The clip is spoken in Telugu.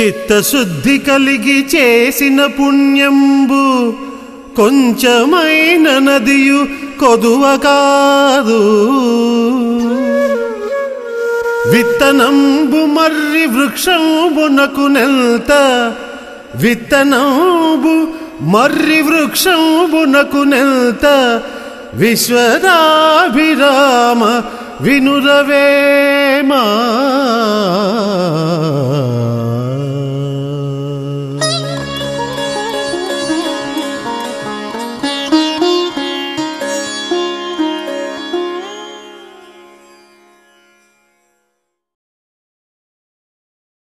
చిత్తశుద్ధి కలిగి చేసిన పుణ్యంబు కొంచెమైన నదియు కొదువ కాదు. విత్తనంబు మర్రి వృక్షంబునకు నెల్త విత్తనంబు మర్రి వృక్షంబునకు నెల్త విశ్వరాభిరామ వినురవే.